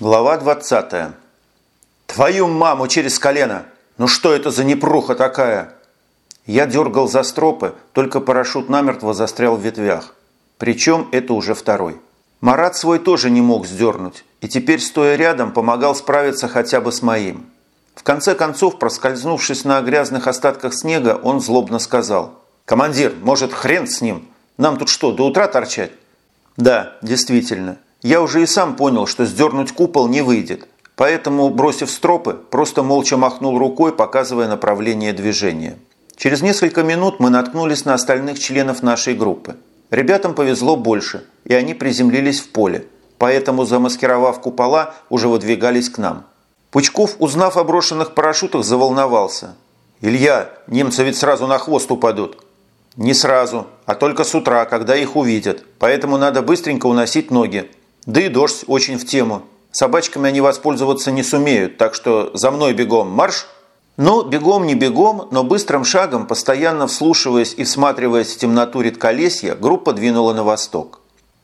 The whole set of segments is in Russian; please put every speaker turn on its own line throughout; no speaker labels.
Глава 20. «Твою маму через колено! Ну что это за непруха такая?» Я дергал за стропы, только парашют намертво застрял в ветвях. Причем это уже второй. Марат свой тоже не мог сдернуть, и теперь, стоя рядом, помогал справиться хотя бы с моим. В конце концов, проскользнувшись на грязных остатках снега, он злобно сказал. «Командир, может, хрен с ним? Нам тут что, до утра торчать?» «Да, действительно. Я уже и сам понял, что сдернуть купол не выйдет, поэтому, бросив стропы, просто молча махнул рукой, показывая направление движения. Через несколько минут мы наткнулись на остальных членов нашей группы. Ребятам повезло больше, и они приземлились в поле, поэтому, замаскировав купола, уже выдвигались к нам. Пучков, узнав о брошенных парашютах, заволновался. «Илья, немцы ведь сразу на хвост упадут». «Не сразу, а только с утра, когда их увидят, поэтому надо быстренько уносить ноги, да и дождь очень в тему. Собачками они воспользоваться не сумеют, так что за мной бегом марш!» Ну, бегом не бегом, но быстрым шагом, постоянно вслушиваясь и всматриваясь в темноту редколесья, группа двинула на восток.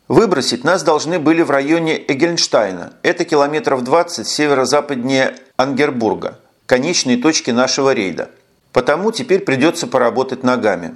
Выбросить нас должны были в районе Эгельнштайна, это километров 20 северо-западнее Ангербурга, конечной точки нашего рейда. Потому теперь придется поработать ногами.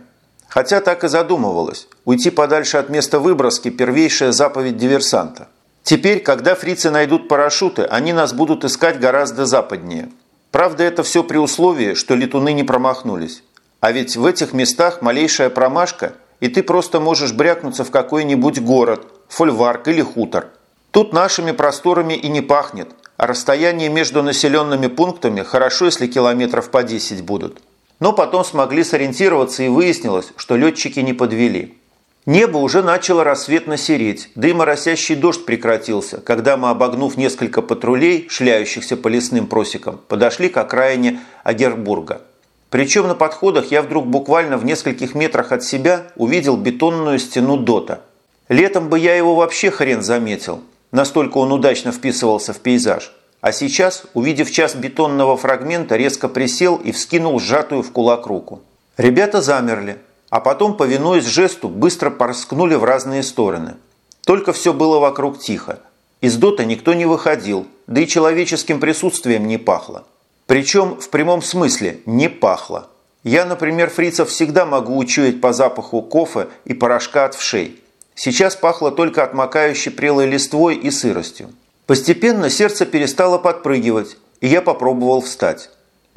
Хотя так и задумывалось. Уйти подальше от места выброски – первейшая заповедь диверсанта. Теперь, когда фрицы найдут парашюты, они нас будут искать гораздо западнее. Правда, это все при условии, что летуны не промахнулись. А ведь в этих местах малейшая промашка, и ты просто можешь брякнуться в какой-нибудь город, фольварк или хутор. Тут нашими просторами и не пахнет, а расстояние между населенными пунктами хорошо, если километров по 10 будут но потом смогли сориентироваться и выяснилось, что летчики не подвели. Небо уже начало рассветно сереть, да и моросящий дождь прекратился, когда мы, обогнув несколько патрулей, шляющихся по лесным просекам, подошли к окраине Агербурга. Причем на подходах я вдруг буквально в нескольких метрах от себя увидел бетонную стену Дота. Летом бы я его вообще хрен заметил, настолько он удачно вписывался в пейзаж. А сейчас, увидев час бетонного фрагмента, резко присел и вскинул сжатую в кулак руку. Ребята замерли, а потом, повинуясь жесту, быстро порскнули в разные стороны. Только все было вокруг тихо. Из дота никто не выходил, да и человеческим присутствием не пахло. Причем в прямом смысле не пахло. Я, например, фрицев всегда могу учуять по запаху кофе и порошка от вшей. Сейчас пахло только отмокающей прелой листвой и сыростью. Постепенно сердце перестало подпрыгивать, и я попробовал встать.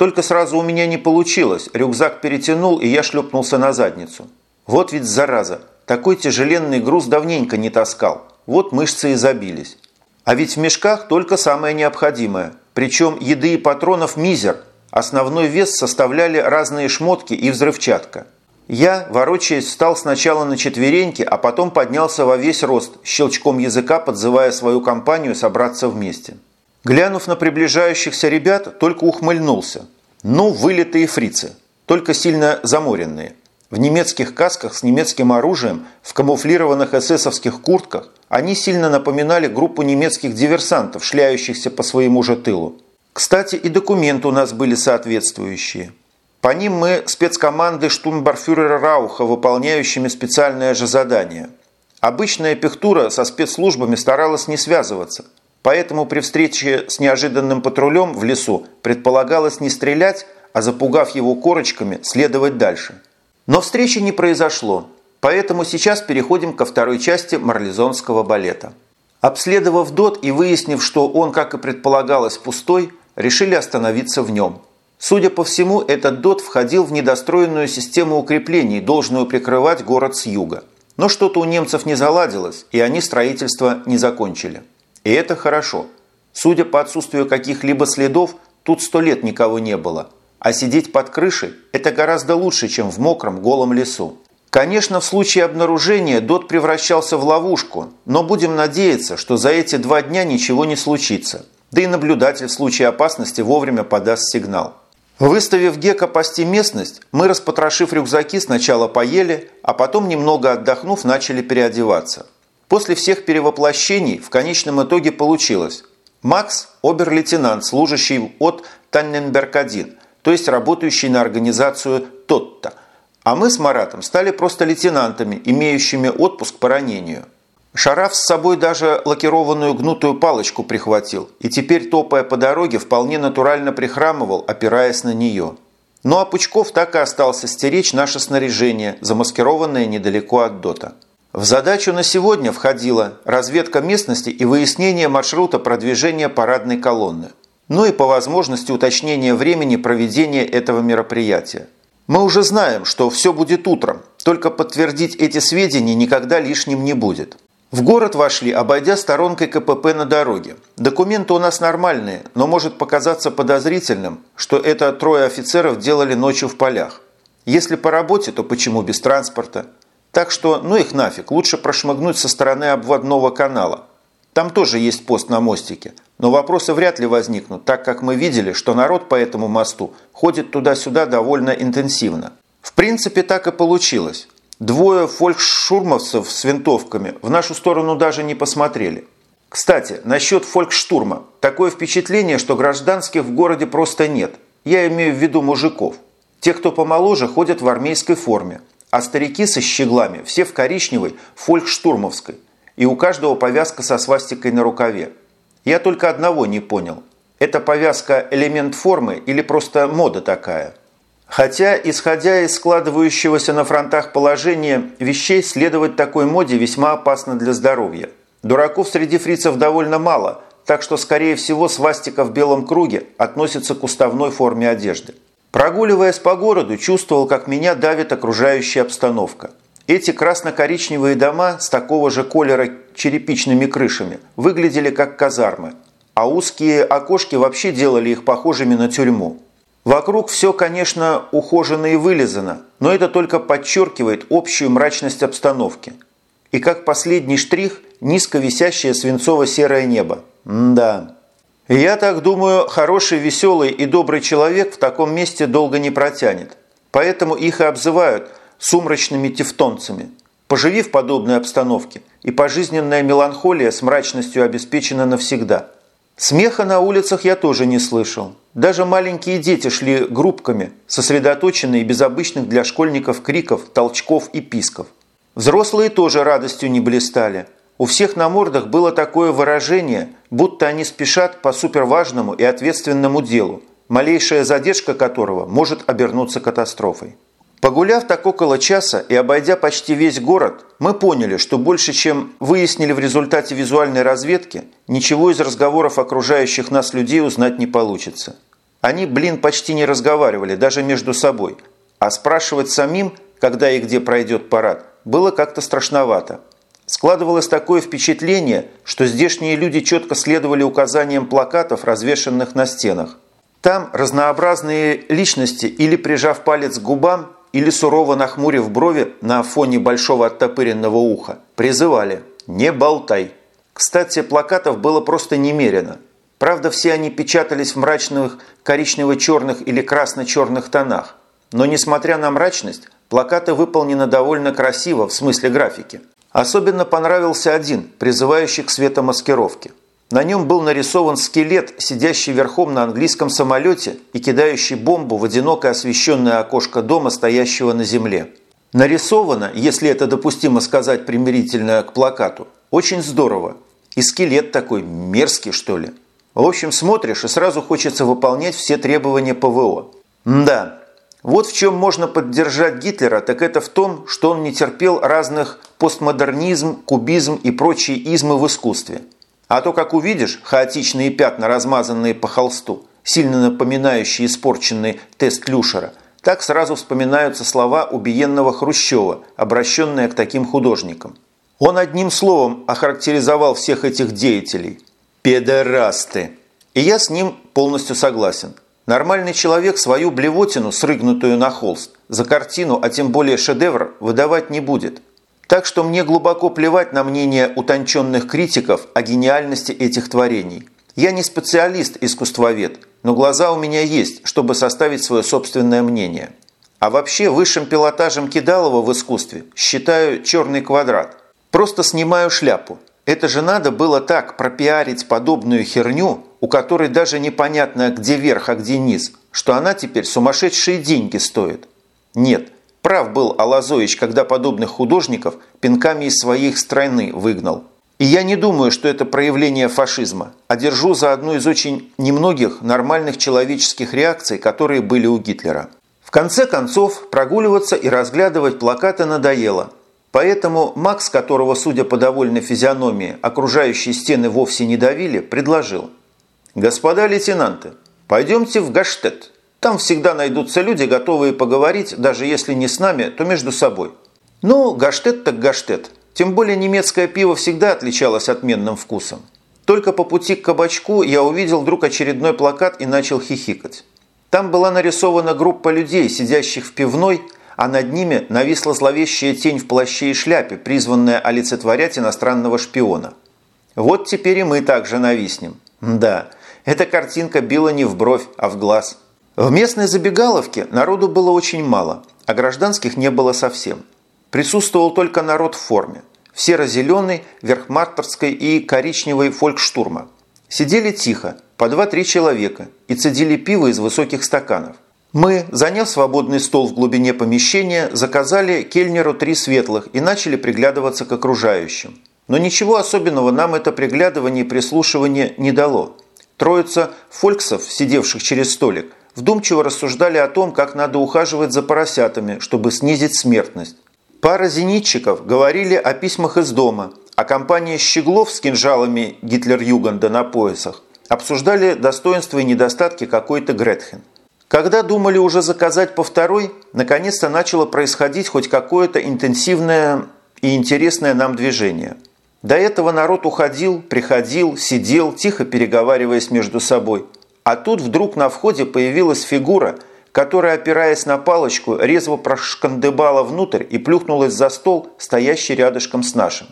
Только сразу у меня не получилось, рюкзак перетянул, и я шлепнулся на задницу. Вот ведь зараза, такой тяжеленный груз давненько не таскал. Вот мышцы и забились. А ведь в мешках только самое необходимое. Причем еды и патронов мизер. Основной вес составляли разные шмотки и взрывчатка. Я, ворочаясь, встал сначала на четвереньки, а потом поднялся во весь рост, щелчком языка подзывая свою компанию собраться вместе. Глянув на приближающихся ребят, только ухмыльнулся. Ну, вылитые фрицы, только сильно заморенные. В немецких касках с немецким оружием, в камуфлированных эсэсовских куртках, они сильно напоминали группу немецких диверсантов, шляющихся по своему же тылу. Кстати, и документы у нас были соответствующие – по ним мы спецкоманды штурмбарфюрера Рауха, выполняющими специальное же задание. Обычная пехтура со спецслужбами старалась не связываться, поэтому при встрече с неожиданным патрулем в лесу предполагалось не стрелять, а запугав его корочками, следовать дальше. Но встречи не произошло, поэтому сейчас переходим ко второй части марлезонского балета. Обследовав ДОТ и выяснив, что он, как и предполагалось, пустой, решили остановиться в нем – Судя по всему, этот ДОТ входил в недостроенную систему укреплений, должную прикрывать город с юга. Но что-то у немцев не заладилось, и они строительство не закончили. И это хорошо. Судя по отсутствию каких-либо следов, тут сто лет никого не было. А сидеть под крышей – это гораздо лучше, чем в мокром голом лесу. Конечно, в случае обнаружения ДОТ превращался в ловушку, но будем надеяться, что за эти два дня ничего не случится. Да и наблюдатель в случае опасности вовремя подаст сигнал. Выставив Гека пасти местность, мы, распотрошив рюкзаки, сначала поели, а потом, немного отдохнув, начали переодеваться. После всех перевоплощений в конечном итоге получилось. Макс – обер-лейтенант, служащий от Танненберг-1, то есть работающий на организацию «Тотта». А мы с Маратом стали просто лейтенантами, имеющими отпуск по ранению. Шараф с собой даже лакированную гнутую палочку прихватил и теперь, топая по дороге, вполне натурально прихрамывал, опираясь на нее. Ну а Пучков так и остался стеречь наше снаряжение, замаскированное недалеко от ДОТа. В задачу на сегодня входила разведка местности и выяснение маршрута продвижения парадной колонны. Ну и по возможности уточнение времени проведения этого мероприятия. Мы уже знаем, что все будет утром, только подтвердить эти сведения никогда лишним не будет. В город вошли, обойдя сторонкой КПП на дороге. Документы у нас нормальные, но может показаться подозрительным, что это трое офицеров делали ночью в полях. Если по работе, то почему без транспорта? Так что, ну их нафиг, лучше прошмыгнуть со стороны обводного канала. Там тоже есть пост на мостике, но вопросы вряд ли возникнут, так как мы видели, что народ по этому мосту ходит туда-сюда довольно интенсивно. В принципе, так и получилось. Двое фолькшурмовцев с винтовками в нашу сторону даже не посмотрели. Кстати, насчет фолькштурма. Такое впечатление, что гражданских в городе просто нет. Я имею в виду мужиков. Те, кто помоложе, ходят в армейской форме. А старики со щеглами все в коричневой фолькштурмовской. И у каждого повязка со свастикой на рукаве. Я только одного не понял. Это повязка элемент формы или просто мода такая – Хотя, исходя из складывающегося на фронтах положения вещей, следовать такой моде весьма опасно для здоровья. Дураков среди фрицев довольно мало, так что, скорее всего, свастика в белом круге относится к уставной форме одежды. Прогуливаясь по городу, чувствовал, как меня давит окружающая обстановка. Эти красно-коричневые дома с такого же колера черепичными крышами выглядели как казармы, а узкие окошки вообще делали их похожими на тюрьму. Вокруг все, конечно, ухожено и вылизано, но это только подчеркивает общую мрачность обстановки. И как последний штрих – низко висящее свинцово-серое небо. М да. Я так думаю, хороший, веселый и добрый человек в таком месте долго не протянет. Поэтому их и обзывают сумрачными тевтонцами. Поживи в подобной обстановке, и пожизненная меланхолия с мрачностью обеспечена навсегда. Смеха на улицах я тоже не слышал. Даже маленькие дети шли группками, сосредоточенные без обычных для школьников криков, толчков и писков. Взрослые тоже радостью не блистали. У всех на мордах было такое выражение, будто они спешат по суперважному и ответственному делу, малейшая задержка которого может обернуться катастрофой. Погуляв так около часа и обойдя почти весь город, мы поняли, что больше, чем выяснили в результате визуальной разведки, ничего из разговоров окружающих нас людей узнать не получится. Они, блин, почти не разговаривали, даже между собой. А спрашивать самим, когда и где пройдет парад, было как-то страшновато. Складывалось такое впечатление, что здешние люди четко следовали указаниям плакатов, развешанных на стенах. Там разнообразные личности или прижав палец к губам, или сурово нахмурив брови на фоне большого оттопыренного уха, призывали «Не болтай». Кстати, плакатов было просто немерено. Правда, все они печатались в мрачных коричнево-черных или красно-черных тонах. Но, несмотря на мрачность, плакаты выполнены довольно красиво в смысле графики. Особенно понравился один, призывающий к светомаскировке – на нем был нарисован скелет, сидящий верхом на английском самолете и кидающий бомбу в одинокое освещенное окошко дома, стоящего на земле. Нарисовано, если это допустимо сказать примирительно к плакату, очень здорово. И скелет такой мерзкий, что ли. В общем, смотришь и сразу хочется выполнять все требования ПВО. да, вот в чем можно поддержать Гитлера, так это в том, что он не терпел разных постмодернизм, кубизм и прочие измы в искусстве – а то, как увидишь, хаотичные пятна, размазанные по холсту, сильно напоминающие испорченный тест Люшера, так сразу вспоминаются слова убиенного Хрущева, обращенные к таким художникам. Он одним словом охарактеризовал всех этих деятелей. «Педерасты!» И я с ним полностью согласен. Нормальный человек свою блевотину, срыгнутую на холст, за картину, а тем более шедевр, выдавать не будет – так что мне глубоко плевать на мнение утонченных критиков о гениальности этих творений. Я не специалист-искусствовед, но глаза у меня есть, чтобы составить свое собственное мнение. А вообще высшим пилотажем Кидалова в искусстве считаю черный квадрат. Просто снимаю шляпу. Это же надо было так пропиарить подобную херню, у которой даже непонятно где верх, а где низ, что она теперь сумасшедшие деньги стоит. Нет, Прав был Алазович, когда подобных художников пинками из своей страны выгнал. И я не думаю, что это проявление фашизма, а держу за одну из очень немногих нормальных человеческих реакций, которые были у Гитлера. В конце концов, прогуливаться и разглядывать плакаты надоело. Поэтому Макс, которого, судя по довольной физиономии, окружающие стены вовсе не давили, предложил. «Господа лейтенанты, пойдемте в Гаштет. Там всегда найдутся люди, готовые поговорить, даже если не с нами, то между собой». Ну, Гаштет так Гаштет – тем более немецкое пиво всегда отличалось отменным вкусом. Только по пути к кабачку я увидел вдруг очередной плакат и начал хихикать. Там была нарисована группа людей, сидящих в пивной, а над ними нависла зловещая тень в плаще и шляпе, призванная олицетворять иностранного шпиона. Вот теперь и мы также нависнем. Да, эта картинка била не в бровь, а в глаз. В местной забегаловке народу было очень мало, а гражданских не было совсем. Присутствовал только народ в форме. В серо-зеленой, верхмартерской и коричневой фолькштурма. Сидели тихо, по два-три человека, и цедили пиво из высоких стаканов. Мы, заняв свободный стол в глубине помещения, заказали кельнеру три светлых и начали приглядываться к окружающим. Но ничего особенного нам это приглядывание и прислушивание не дало. Троица фольксов, сидевших через столик, вдумчиво рассуждали о том, как надо ухаживать за поросятами, чтобы снизить смертность. Пара зенитчиков говорили о письмах из дома, а компания Щеглов с кинжалами Гитлер-Юганда на поясах обсуждали достоинства и недостатки какой-то Гретхен. Когда думали уже заказать по второй, наконец-то начало происходить хоть какое-то интенсивное и интересное нам движение. До этого народ уходил, приходил, сидел, тихо переговариваясь между собой. А тут вдруг на входе появилась фигура – которая, опираясь на палочку, резво прошкандыбала внутрь и плюхнулась за стол, стоящий рядышком с нашим.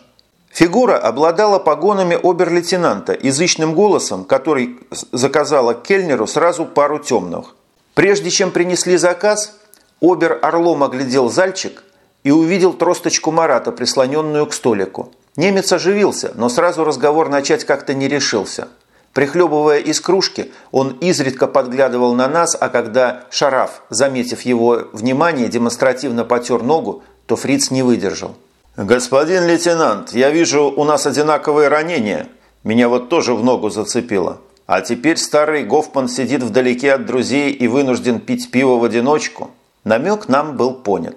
Фигура обладала погонами обер-лейтенанта, язычным голосом, который заказала Кельнеру сразу пару темных. Прежде чем принесли заказ, обер орлом оглядел зальчик и увидел тросточку Марата, прислоненную к столику. Немец оживился, но сразу разговор начать как-то не решился – Прихлебывая из кружки, он изредка подглядывал на нас, а когда Шараф, заметив его внимание, демонстративно потер ногу, то Фриц не выдержал. «Господин лейтенант, я вижу, у нас одинаковые ранения. Меня вот тоже в ногу зацепило. А теперь старый Гофман сидит вдалеке от друзей и вынужден пить пиво в одиночку». Намек нам был понят.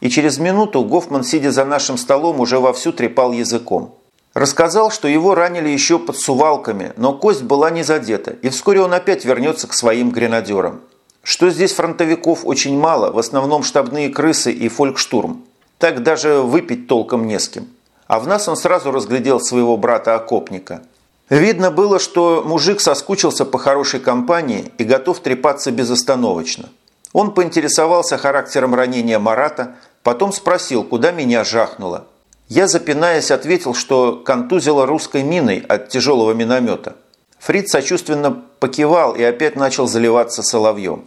И через минуту Гофман, сидя за нашим столом, уже вовсю трепал языком. Рассказал, что его ранили еще под сувалками, но кость была не задета, и вскоре он опять вернется к своим гренадерам. Что здесь фронтовиков очень мало, в основном штабные крысы и фолькштурм. Так даже выпить толком не с кем. А в нас он сразу разглядел своего брата-окопника. Видно было, что мужик соскучился по хорошей компании и готов трепаться безостановочно. Он поинтересовался характером ранения Марата, потом спросил, куда меня жахнуло. Я, запинаясь, ответил, что контузило русской миной от тяжелого миномета. Фрид сочувственно покивал и опять начал заливаться соловьем.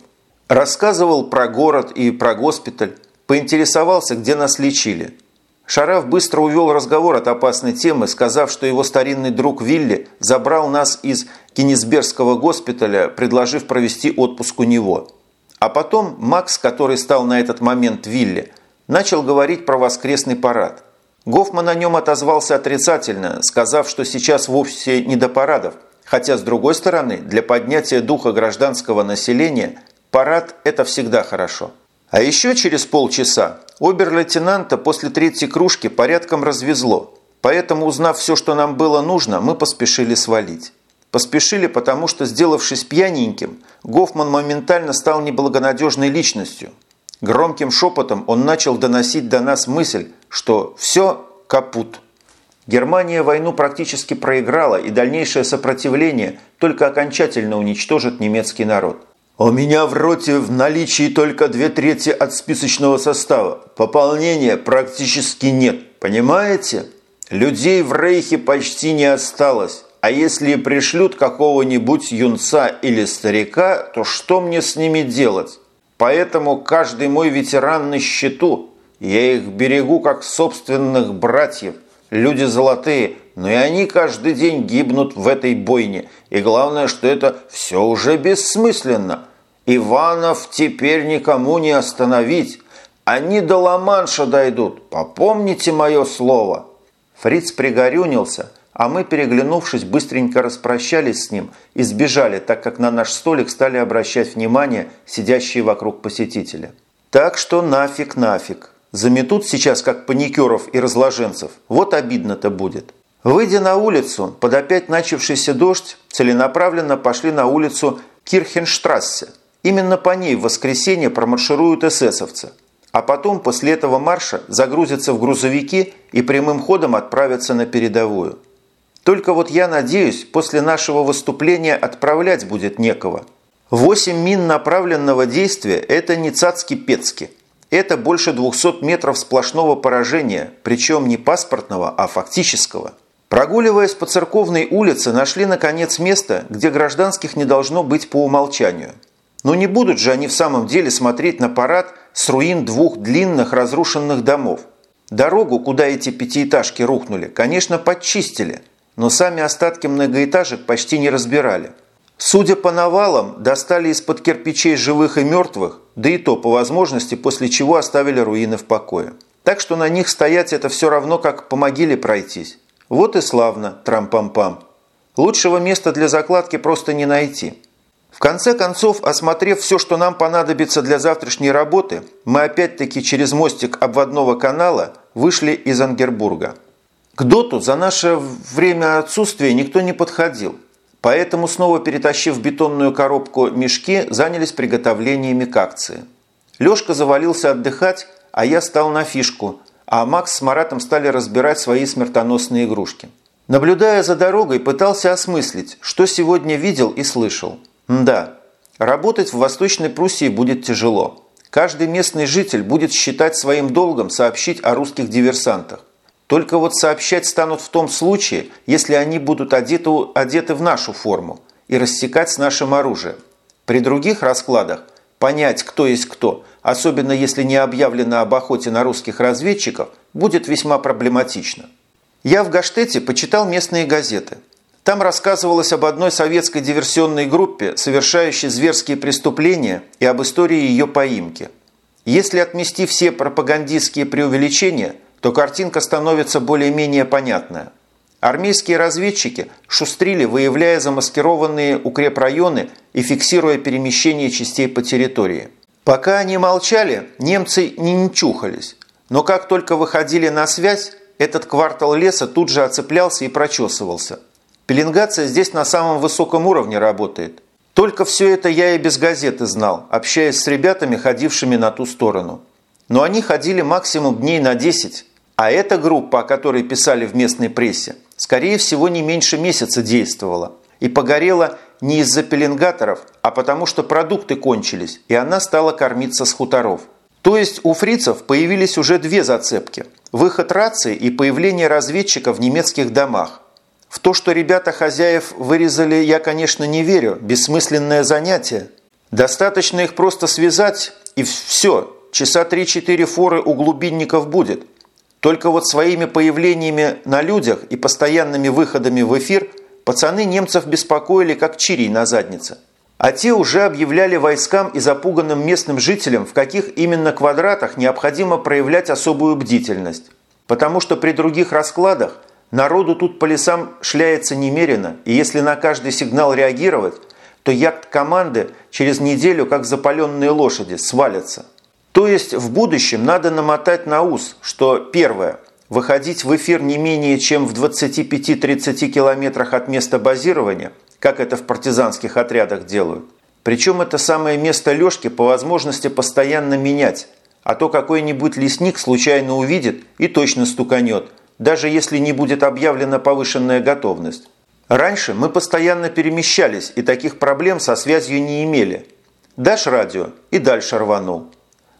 Рассказывал про город и про госпиталь, поинтересовался, где нас лечили. Шараф быстро увел разговор от опасной темы, сказав, что его старинный друг Вилли забрал нас из Кенисбергского госпиталя, предложив провести отпуск у него. А потом Макс, который стал на этот момент Вилли, начал говорить про воскресный парад – Гофман о нем отозвался отрицательно, сказав, что сейчас вовсе не до парадов, хотя, с другой стороны, для поднятия духа гражданского населения парад – это всегда хорошо. А еще через полчаса обер-лейтенанта после третьей кружки порядком развезло, поэтому, узнав все, что нам было нужно, мы поспешили свалить. Поспешили, потому что, сделавшись пьяненьким, Гофман моментально стал неблагонадежной личностью, Громким шепотом он начал доносить до нас мысль, что все капут. Германия войну практически проиграла, и дальнейшее сопротивление только окончательно уничтожит немецкий народ. «У меня в роте в наличии только две трети от списочного состава. Пополнения практически нет, понимаете? Людей в рейхе почти не осталось. А если пришлют какого-нибудь юнца или старика, то что мне с ними делать? Поэтому каждый мой ветеран на счету. Я их берегу как собственных братьев. Люди золотые, но и они каждый день гибнут в этой бойне. И главное, что это все уже бессмысленно. Иванов теперь никому не остановить. Они до Ла-Манша дойдут. Попомните мое слово. Фриц пригорюнился, а мы, переглянувшись, быстренько распрощались с ним и сбежали, так как на наш столик стали обращать внимание сидящие вокруг посетители. Так что нафиг, нафиг. Заметут сейчас, как паникеров и разложенцев. Вот обидно-то будет. Выйдя на улицу, под опять начавшийся дождь, целенаправленно пошли на улицу Кирхенштрассе. Именно по ней в воскресенье промаршируют эсэсовцы. А потом, после этого марша, загрузятся в грузовики и прямым ходом отправятся на передовую. Только вот я надеюсь, после нашего выступления отправлять будет некого. Восемь мин направленного действия – это не цацки-пецки. Это больше 200 метров сплошного поражения, причем не паспортного, а фактического. Прогуливаясь по церковной улице, нашли наконец место, где гражданских не должно быть по умолчанию. Но не будут же они в самом деле смотреть на парад с руин двух длинных разрушенных домов. Дорогу, куда эти пятиэтажки рухнули, конечно, подчистили, но сами остатки многоэтажек почти не разбирали. Судя по навалам, достали из-под кирпичей живых и мертвых, да и то по возможности, после чего оставили руины в покое. Так что на них стоять это все равно, как по могиле пройтись. Вот и славно, трам-пам-пам. Лучшего места для закладки просто не найти. В конце концов, осмотрев все, что нам понадобится для завтрашней работы, мы опять-таки через мостик обводного канала вышли из Ангербурга. К доту за наше время отсутствия никто не подходил, поэтому, снова перетащив бетонную коробку мешки, занялись приготовлениями к акции. Лешка завалился отдыхать, а я стал на фишку – а Макс с Маратом стали разбирать свои смертоносные игрушки. Наблюдая за дорогой, пытался осмыслить, что сегодня видел и слышал. Да, работать в Восточной Пруссии будет тяжело. Каждый местный житель будет считать своим долгом сообщить о русских диверсантах. Только вот сообщать станут в том случае, если они будут одеты, одеты в нашу форму и рассекать с нашим оружием. При других раскладах понять, кто есть кто – особенно если не объявлено об охоте на русских разведчиков, будет весьма проблематично. Я в Гаштете почитал местные газеты. Там рассказывалось об одной советской диверсионной группе, совершающей зверские преступления и об истории ее поимки. Если отмести все пропагандистские преувеличения, то картинка становится более-менее понятная. Армейские разведчики шустрили, выявляя замаскированные укрепрайоны и фиксируя перемещение частей по территории. Пока они молчали, немцы не нчухались. Но как только выходили на связь, этот квартал леса тут же оцеплялся и прочесывался. Пеленгация здесь на самом высоком уровне работает. Только все это я и без газеты знал, общаясь с ребятами, ходившими на ту сторону. Но они ходили максимум дней на 10, а эта группа, о которой писали в местной прессе, скорее всего не меньше месяца действовала и погорела не из-за пеленгаторов, а потому что продукты кончились, и она стала кормиться с хуторов. То есть у фрицев появились уже две зацепки – выход рации и появление разведчика в немецких домах. В то, что ребята хозяев вырезали, я, конечно, не верю, бессмысленное занятие. Достаточно их просто связать, и все, часа 3-4 форы у глубинников будет. Только вот своими появлениями на людях и постоянными выходами в эфир – Пацаны немцев беспокоили, как чирий на заднице. А те уже объявляли войскам и запуганным местным жителям, в каких именно квадратах необходимо проявлять особую бдительность. Потому что при других раскладах народу тут по лесам шляется немерено, и если на каждый сигнал реагировать, то яхт-команды через неделю, как запаленные лошади, свалятся. То есть в будущем надо намотать на ус, что первое – выходить в эфир не менее чем в 25-30 километрах от места базирования, как это в партизанских отрядах делают. Причем это самое место лёжки по возможности постоянно менять, а то какой-нибудь лесник случайно увидит и точно стуканет, даже если не будет объявлена повышенная готовность. Раньше мы постоянно перемещались и таких проблем со связью не имели. Дашь радио и дальше рванул.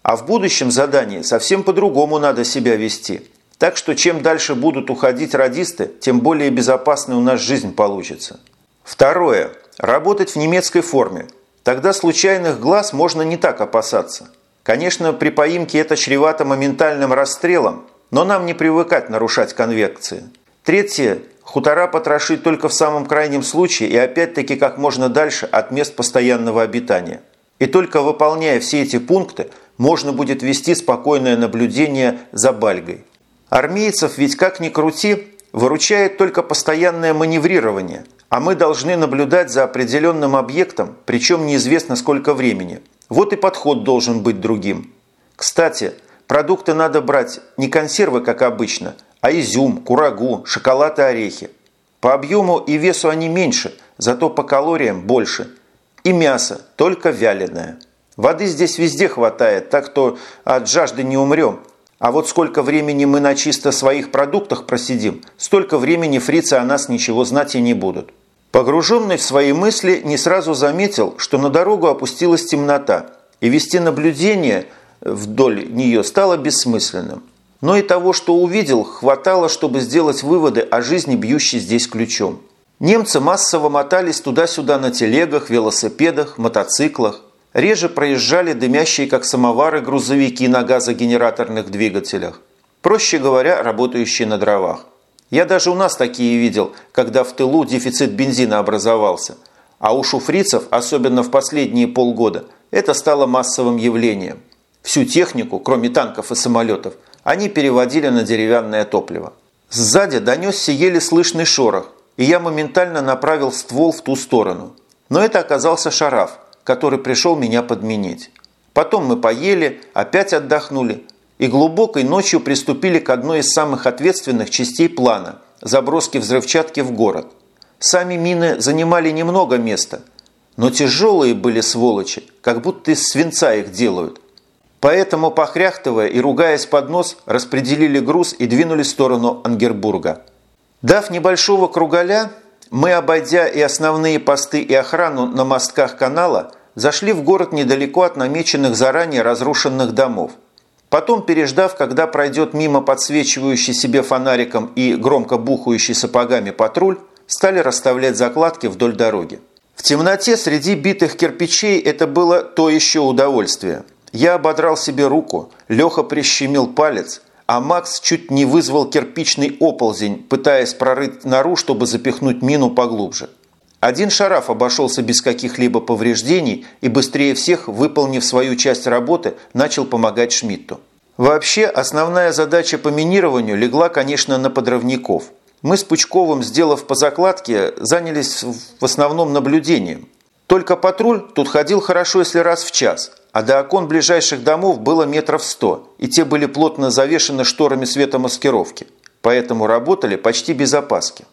А в будущем задании совсем по-другому надо себя вести – так что чем дальше будут уходить радисты, тем более безопасной у нас жизнь получится. Второе. Работать в немецкой форме. Тогда случайных глаз можно не так опасаться. Конечно, при поимке это чревато моментальным расстрелом, но нам не привыкать нарушать конвекции. Третье. Хутора потрошить только в самом крайнем случае и опять-таки как можно дальше от мест постоянного обитания. И только выполняя все эти пункты, можно будет вести спокойное наблюдение за Бальгой. Армейцев ведь как ни крути, Выручает только постоянное маневрирование, а мы должны наблюдать за определенным объектом, причем неизвестно сколько времени. Вот и подход должен быть другим. Кстати, продукты надо брать не консервы, как обычно, а изюм, курагу, шоколад и орехи. По объему и весу они меньше, зато по калориям больше. И мясо, только вяленое. Воды здесь везде хватает, так что от жажды не умрем. А вот сколько времени мы на чисто своих продуктах просидим, столько времени фрицы о нас ничего знать и не будут. Погруженный в свои мысли, не сразу заметил, что на дорогу опустилась темнота, и вести наблюдение вдоль нее стало бессмысленным. Но и того, что увидел, хватало, чтобы сделать выводы о жизни, бьющей здесь ключом. Немцы массово мотались туда-сюда на телегах, велосипедах, мотоциклах. Реже проезжали дымящие, как самовары, грузовики на газогенераторных двигателях. Проще говоря, работающие на дровах. Я даже у нас такие видел, когда в тылу дефицит бензина образовался. А у шуфрицев, особенно в последние полгода, это стало массовым явлением. Всю технику, кроме танков и самолетов, они переводили на деревянное топливо. Сзади донесся еле слышный шорох, и я моментально направил ствол в ту сторону. Но это оказался шараф, который пришел меня подменить. Потом мы поели, опять отдохнули и глубокой ночью приступили к одной из самых ответственных частей плана – заброски взрывчатки в город. Сами мины занимали немного места, но тяжелые были сволочи, как будто из свинца их делают, Поэтому, похряхтывая и ругаясь под нос, распределили груз и двинули в сторону Ангербурга. Дав небольшого кругаля, мы, обойдя и основные посты, и охрану на мостках канала, зашли в город недалеко от намеченных заранее разрушенных домов. Потом, переждав, когда пройдет мимо подсвечивающий себе фонариком и громко бухающий сапогами патруль, стали расставлять закладки вдоль дороги. В темноте среди битых кирпичей это было то еще удовольствие – я ободрал себе руку, Леха прищемил палец, а Макс чуть не вызвал кирпичный оползень, пытаясь прорыть нору, чтобы запихнуть мину поглубже. Один шараф обошелся без каких-либо повреждений и быстрее всех, выполнив свою часть работы, начал помогать Шмидту. Вообще, основная задача по минированию легла, конечно, на подрывников. Мы с Пучковым, сделав по закладке, занялись в основном наблюдением. Только патруль тут ходил хорошо, если раз в час – а до окон ближайших домов было метров сто, и те были плотно завешены шторами светомаскировки, поэтому работали почти без опаски.